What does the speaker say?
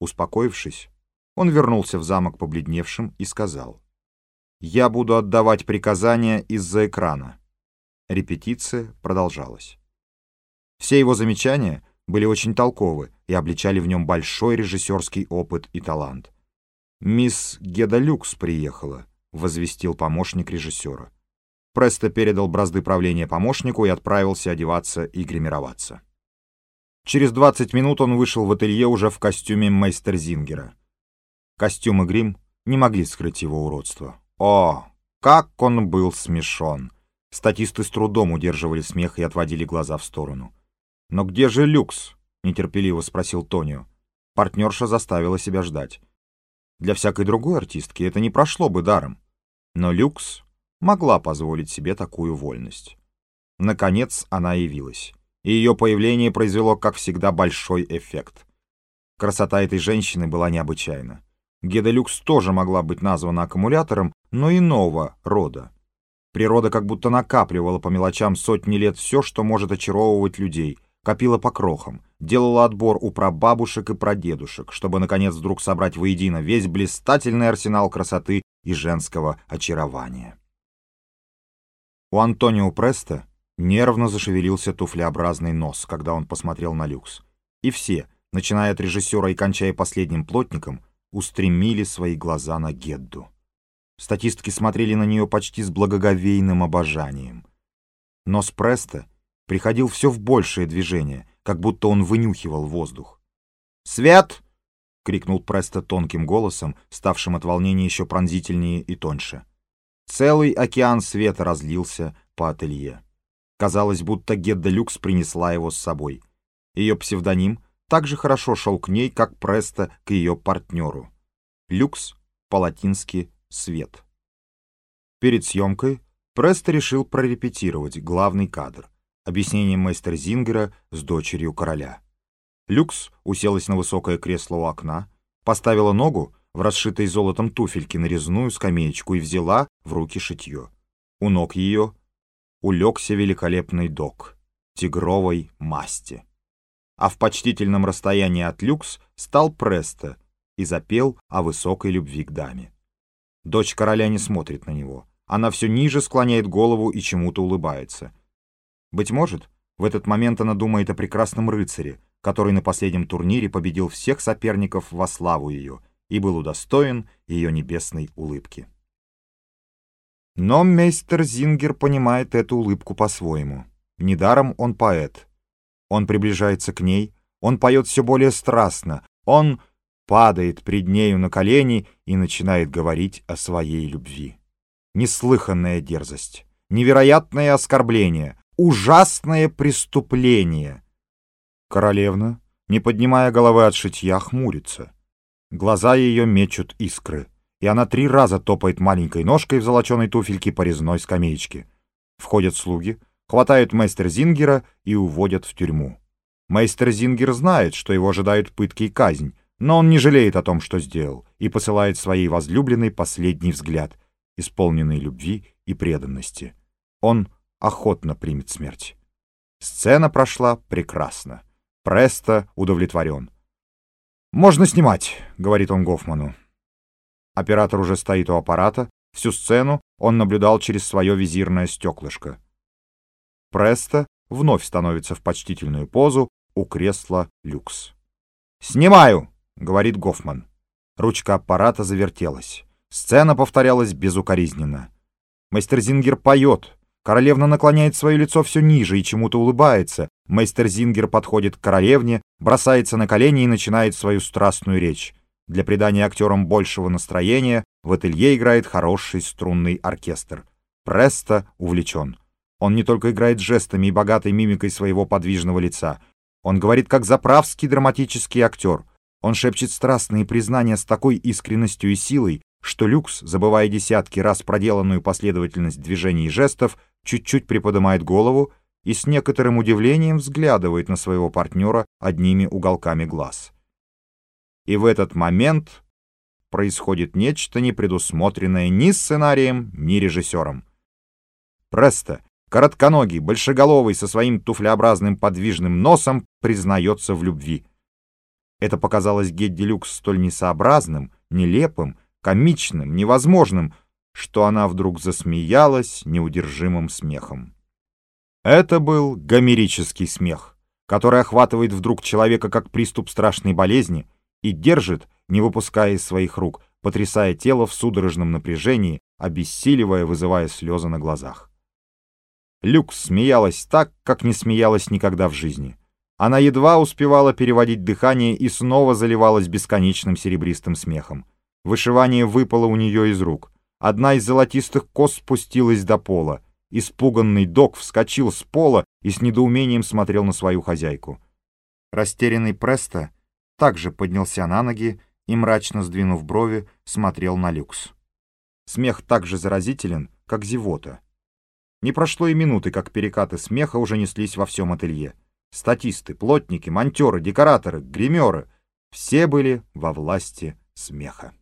Успокоившись, он вернулся в замок побледневшим и сказал, «Я буду отдавать приказания из-за экрана». Репетиция продолжалась. Все его замечания были очень толковы и обличали в нем большой режиссерский опыт и талант. «Мисс Гедалюкс приехала», — возвестил помощник режиссера. Престо передал бразды правления помощнику и отправился одеваться и гримироваться. Через 20 минут он вышел в ателье уже в костюме мейстерзингера. Костюм и грим не могли скрыть его уродство. О, как он был смешон! Статисты с трудом удерживали смех и отводили глаза в сторону. «Но где же люкс?» — нетерпеливо спросил Тонио. Партнерша заставила себя ждать. Для всякой другой артистки это не прошло бы даром. Но люкс могла позволить себе такую вольность. Наконец она явилась, и ее появление произвело, как всегда, большой эффект. Красота этой женщины была необычайна. Геделюкс тоже могла быть названа аккумулятором, но иного рода. Природа как будто накапливала по мелочам сотни лет все, что может очаровывать людей, копила по крохам, делала отбор у прабабушек и прадедушек, чтобы, наконец, вдруг собрать воедино весь блистательный арсенал красоты и женского очарования. У Антонио Преста нервно зашевелился туфлеобразный нос, когда он посмотрел на люкс. И все, начиная от режиссера и кончая последним плотником, устремили свои глаза на Гедду. Статистки смотрели на нее почти с благоговейным обожанием. Нос Преста приходил все в большее движение, как будто он вынюхивал воздух. «Свет!» — крикнул Преста тонким голосом, ставшим от волнения еще пронзительнее и тоньше. Целый океан света разлился по ателье. Казалось, будто Гедда Люкс принесла его с собой. Ее псевдоним так же хорошо шел к ней, как Преста к ее партнеру. Люкс по-латински «свет». Перед съемкой Преста решил прорепетировать главный кадр — объяснение мастер Зингера с дочерью короля. Люкс уселась на высокое кресло у окна, поставила ногу в расшитой золотом туфельке на резную скамеечку и взяла в руки шитье. У ног ее улегся великолепный док тигровой масти. А в почтительном расстоянии от люкс стал Престо и запел о высокой любви к даме. Дочь короля не смотрит на него. Она все ниже склоняет голову и чему-то улыбается. Быть может, в этот момент она думает о прекрасном рыцаре, который на последнем турнире победил всех соперников во славу ее — и был удостоен ее небесной улыбки. Но мейстер Зингер понимает эту улыбку по-своему. Недаром он поэт. Он приближается к ней, он поет все более страстно, он падает пред нею на колени и начинает говорить о своей любви. Неслыханная дерзость, невероятное оскорбление, ужасное преступление. Королевна, не поднимая головы от шитья, хмурится. Глаза ее мечут искры, и она три раза топает маленькой ножкой в золоченой туфельке по резной скамеечке. Входят слуги, хватают мейстер Зингера и уводят в тюрьму. Мейстер Зингер знает, что его ожидают пытки и казнь, но он не жалеет о том, что сделал, и посылает своей возлюбленной последний взгляд, исполненный любви и преданности. Он охотно примет смерть. Сцена прошла прекрасно. Престо удовлетворен. «Можно снимать», — говорит он Гофману. Оператор уже стоит у аппарата. Всю сцену он наблюдал через свое визирное стеклышко. Престо вновь становится в почтительную позу у кресла люкс. «Снимаю!» — говорит Гофман. Ручка аппарата завертелась. Сцена повторялась безукоризненно. Мастерзингер поет, Королевна наклоняет свое лицо все ниже и чему-то улыбается. Мейстер Зингер подходит к королевне, бросается на колени и начинает свою страстную речь. Для придания актерам большего настроения в ателье играет хороший струнный оркестр. Престо увлечен. Он не только играет жестами и богатой мимикой своего подвижного лица. Он говорит как заправский драматический актер. Он шепчет страстные признания с такой искренностью и силой, что Люкс, забывая десятки раз проделанную последовательность движений и жестов, чуть-чуть приподнимает голову и с некоторым удивлением взглядывает на своего партнера одними уголками глаз. И в этот момент происходит нечто, не предусмотренное ни сценарием, ни режиссером. Престо, коротконогий, большеголовый, со своим туфлеобразным подвижным носом, признается в любви. Это показалось Гедди Люкс столь несообразным, нелепым, комичным, невозможным, что она вдруг засмеялась неудержимым смехом. Это был гомерический смех, который охватывает вдруг человека как приступ страшной болезни и держит, не выпуская из своих рук, потрясая тело в судорожном напряжении, обессиливая, вызывая слезы на глазах. Люкс смеялась так, как не смеялась никогда в жизни. Она едва успевала переводить дыхание и снова заливалась бесконечным серебристым смехом. Вышивание выпало у нее из рук. Одна из золотистых кос спустилась до пола. Испуганный док вскочил с пола и с недоумением смотрел на свою хозяйку. Растерянный Престо также поднялся на ноги и, мрачно сдвинув брови, смотрел на люкс. Смех так же заразителен, как зевота. Не прошло и минуты, как перекаты смеха уже неслись во всем ателье. Статисты, плотники, монтеры, декораторы, гримеры — все были во власти смеха.